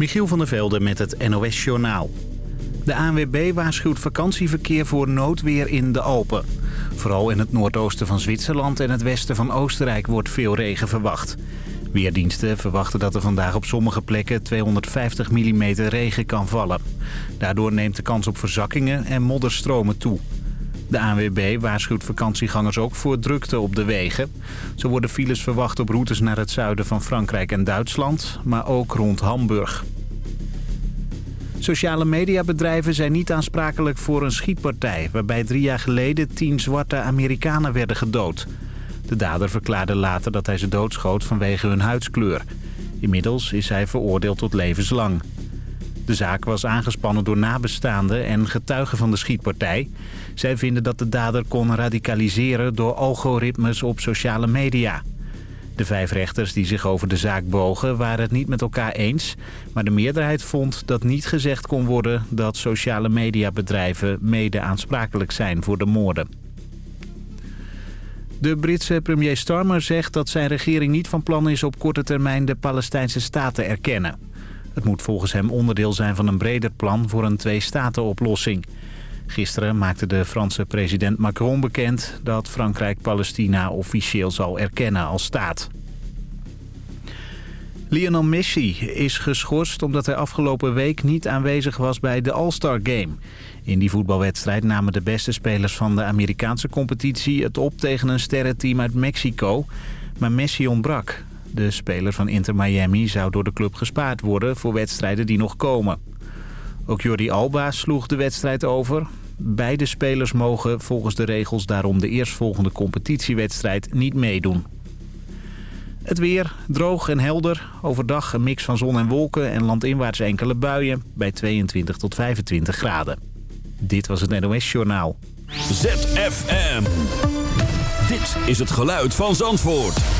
Michiel van der Velde met het NOS-journaal. De ANWB waarschuwt vakantieverkeer voor noodweer in de Alpen. Vooral in het noordoosten van Zwitserland en het westen van Oostenrijk wordt veel regen verwacht. Weerdiensten verwachten dat er vandaag op sommige plekken 250 mm regen kan vallen. Daardoor neemt de kans op verzakkingen en modderstromen toe. De ANWB waarschuwt vakantiegangers ook voor drukte op de wegen. Zo worden files verwacht op routes naar het zuiden van Frankrijk en Duitsland, maar ook rond Hamburg. Sociale mediabedrijven zijn niet aansprakelijk voor een schietpartij... waarbij drie jaar geleden tien zwarte Amerikanen werden gedood. De dader verklaarde later dat hij ze doodschoot vanwege hun huidskleur. Inmiddels is hij veroordeeld tot levenslang. De zaak was aangespannen door nabestaanden en getuigen van de schietpartij. Zij vinden dat de dader kon radicaliseren door algoritmes op sociale media. De vijf rechters die zich over de zaak bogen waren het niet met elkaar eens. Maar de meerderheid vond dat niet gezegd kon worden dat sociale mediabedrijven mede aansprakelijk zijn voor de moorden. De Britse premier Starmer zegt dat zijn regering niet van plan is op korte termijn de Palestijnse staat te erkennen. Het moet volgens hem onderdeel zijn van een breder plan voor een twee-staten-oplossing. Gisteren maakte de Franse president Macron bekend dat Frankrijk Palestina officieel zal erkennen als staat. Lionel Messi is geschorst omdat hij afgelopen week niet aanwezig was bij de All-Star Game. In die voetbalwedstrijd namen de beste spelers van de Amerikaanse competitie het op tegen een sterrenteam uit Mexico. Maar Messi ontbrak. De speler van Inter Miami zou door de club gespaard worden voor wedstrijden die nog komen. Ook Jordi Alba sloeg de wedstrijd over. Beide spelers mogen volgens de regels daarom de eerstvolgende competitiewedstrijd niet meedoen. Het weer, droog en helder. Overdag een mix van zon en wolken en landinwaarts enkele buien bij 22 tot 25 graden. Dit was het NOS Journaal. ZFM. Dit is het geluid van Zandvoort.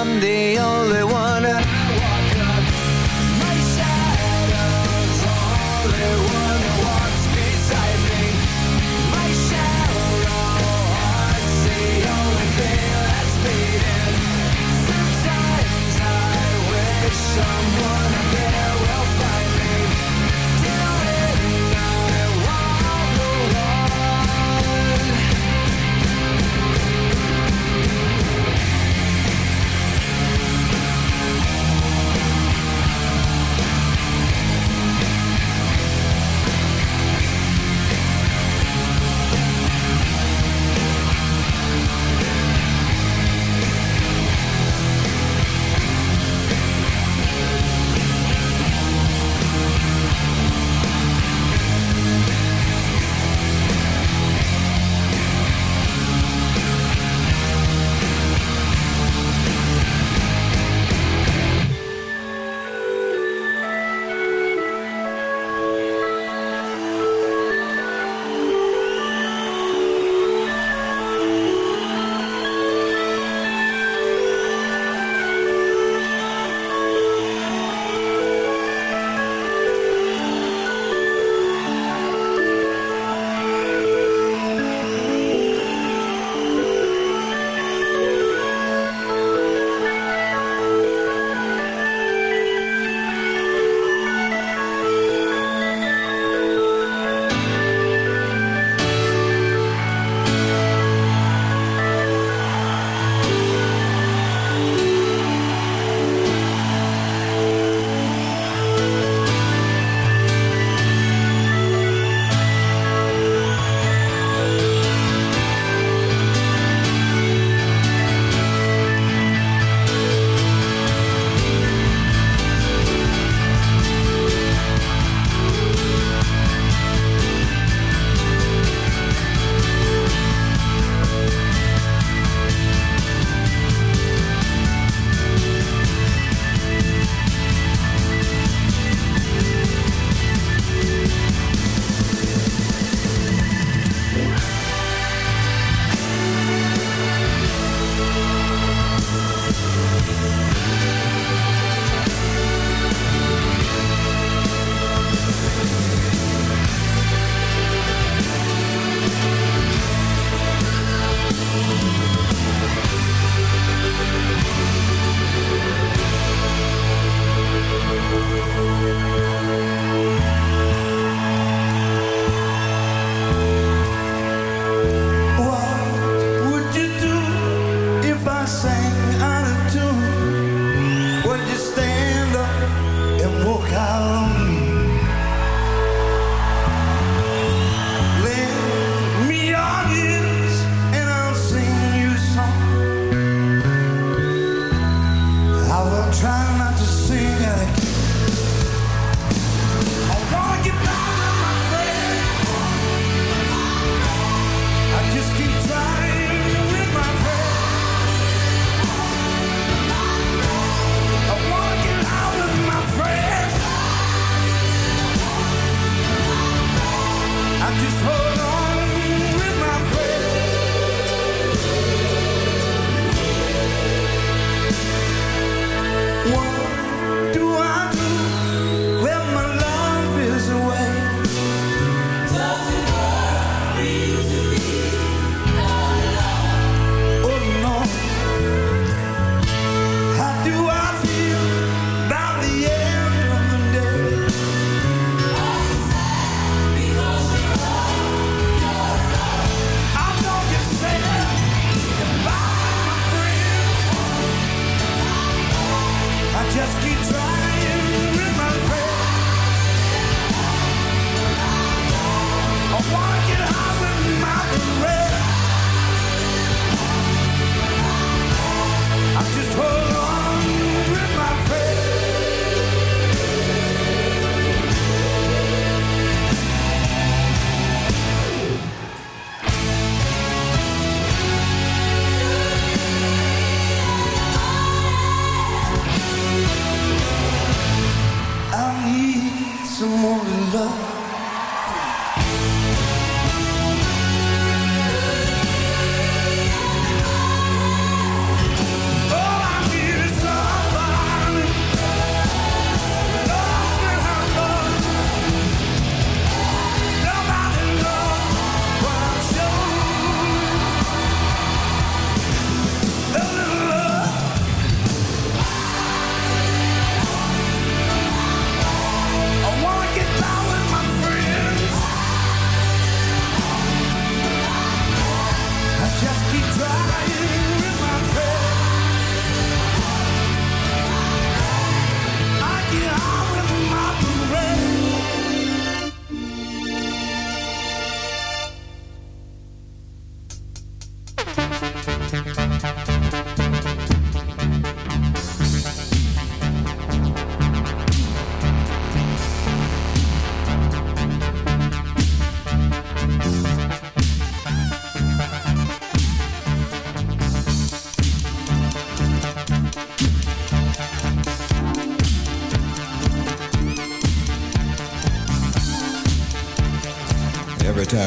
Sleeps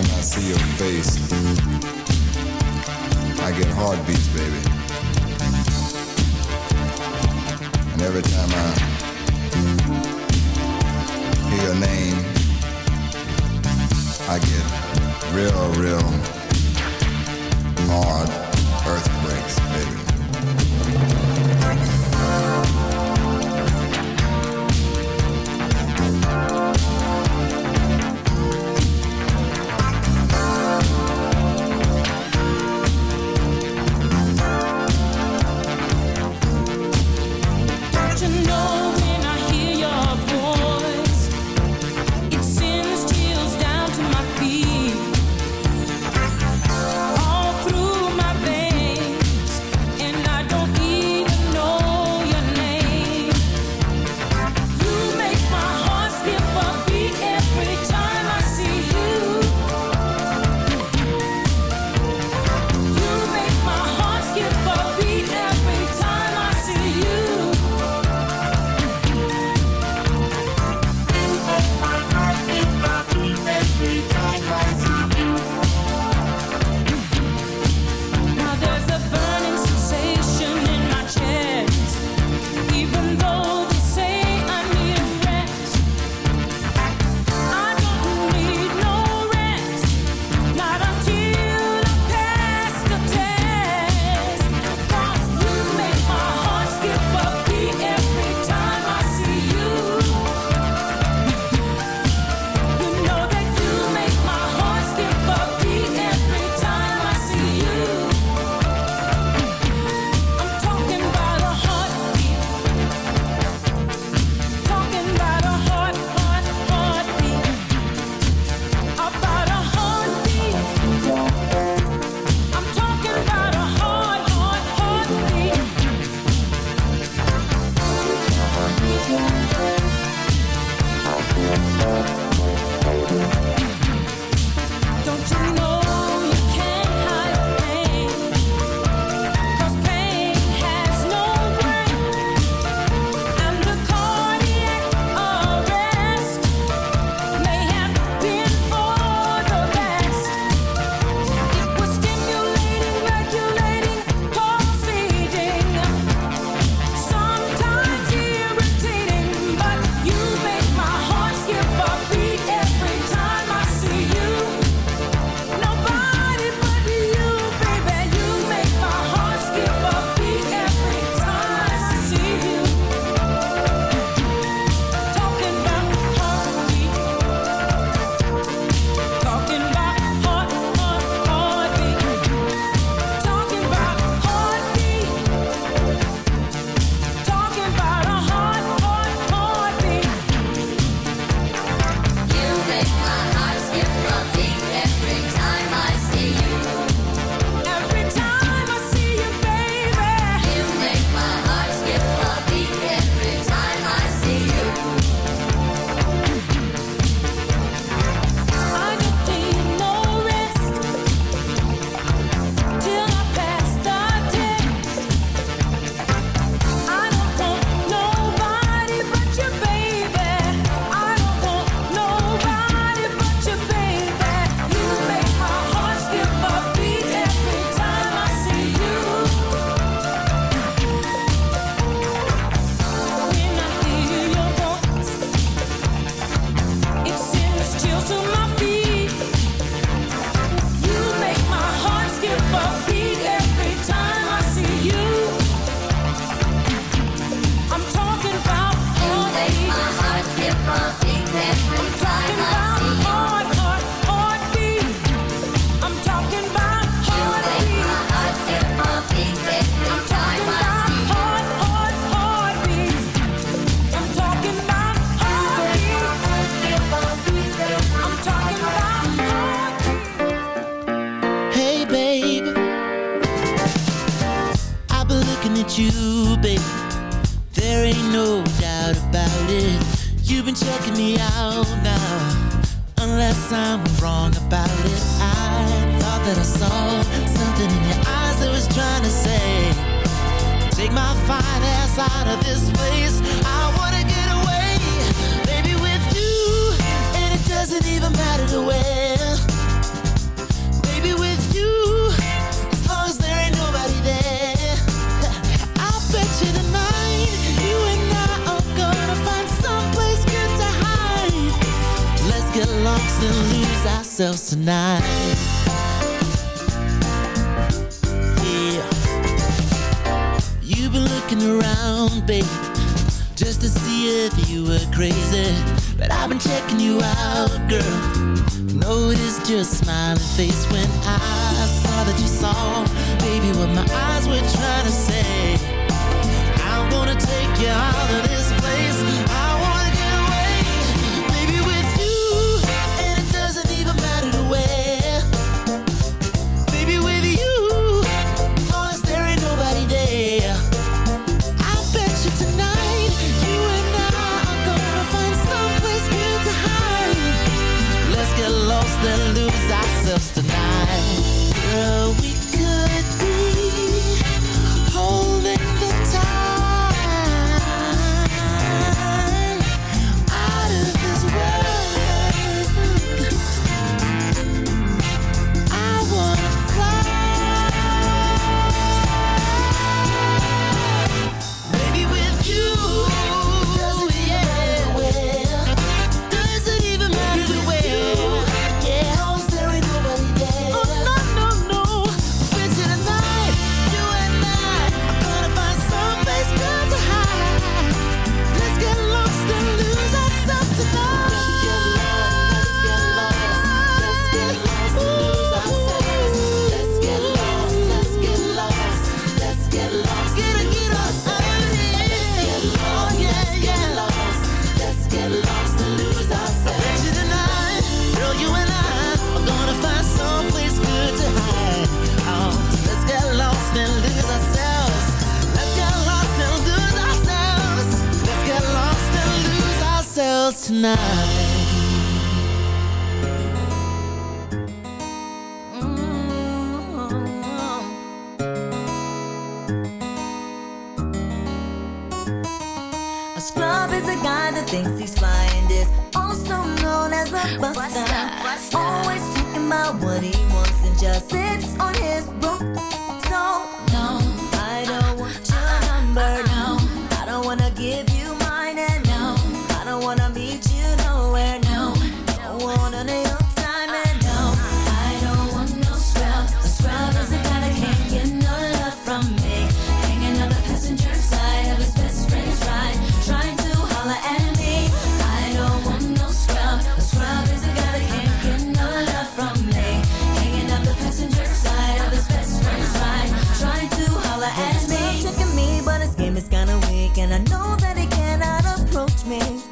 time I see you.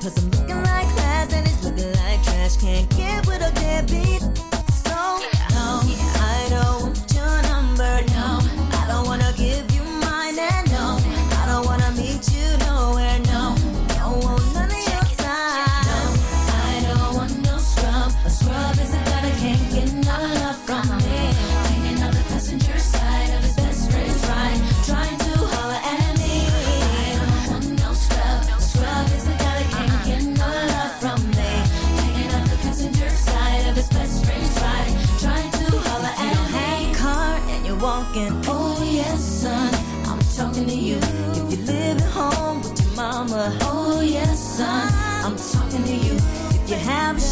Cause I'm looking like